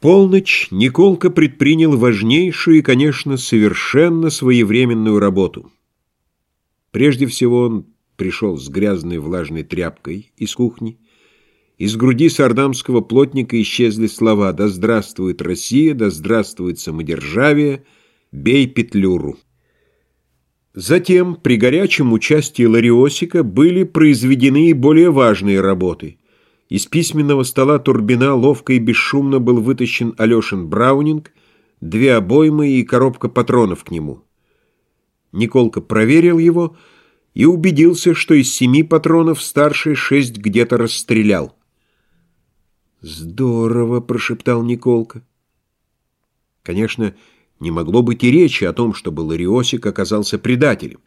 полночь Николка предпринял важнейшую и, конечно, совершенно своевременную работу. Прежде всего он пришел с грязной влажной тряпкой из кухни. Из груди сардамского плотника исчезли слова «Да здравствует Россия! Да здравствует самодержавие! Бей петлюру!» Затем, при горячем участии Лариосика, были произведены и более важные работы — из письменного стола Турбина ловко и бесшумно был вытащен Алешин Браунинг, две обоймы и коробка патронов к нему. Николка проверил его и убедился, что из семи патронов старший шесть где-то расстрелял. «Здорово!» — прошептал Николка. Конечно, не могло быть и речи о том, чтобы Лариосик оказался предателем.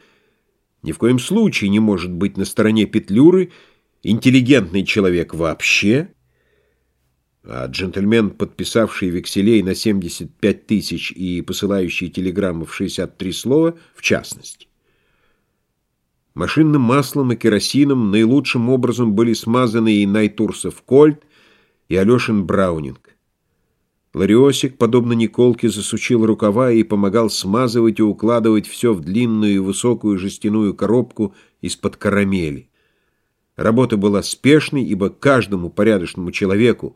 Ни в коем случае не может быть на стороне Петлюры — интеллигентный человек вообще, а джентльмен, подписавший векселей на 75 тысяч и посылающий телеграммы в 63 слова, в частности. Машинным маслом и керосином наилучшим образом были смазаны и Найтурсов Кольт, и Алешин Браунинг. Лариосик, подобно Николке, засучил рукава и помогал смазывать и укладывать все в длинную и высокую жестяную коробку из-под карамели. Работа была спешной, ибо каждому порядочному человеку,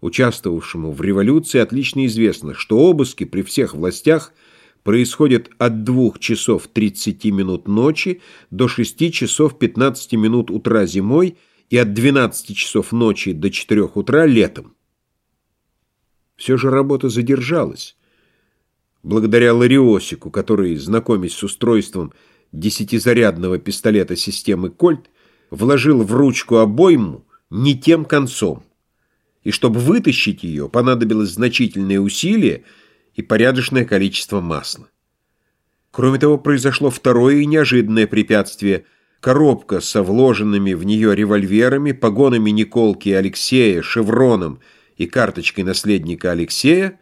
участвовавшему в революции, отлично известно, что обыски при всех властях происходят от 2 часов 30 минут ночи до 6 часов 15 минут утра зимой и от 12 часов ночи до 4 утра летом. Все же работа задержалась. Благодаря Лариосику, который, знакомясь с устройством десятизарядного пистолета системы «Кольт», вложил в ручку обойму не тем концом, и чтобы вытащить ее, понадобилось значительное усилие и порядочное количество масла. Кроме того, произошло второе и неожиданное препятствие – коробка со вложенными в нее револьверами, погонами Николки и Алексея, шевроном и карточкой наследника Алексея,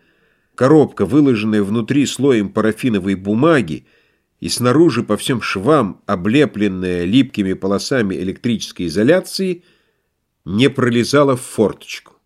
коробка, выложенная внутри слоем парафиновой бумаги, и снаружи по всем швам, облепленная липкими полосами электрической изоляции, не пролезала в форточку.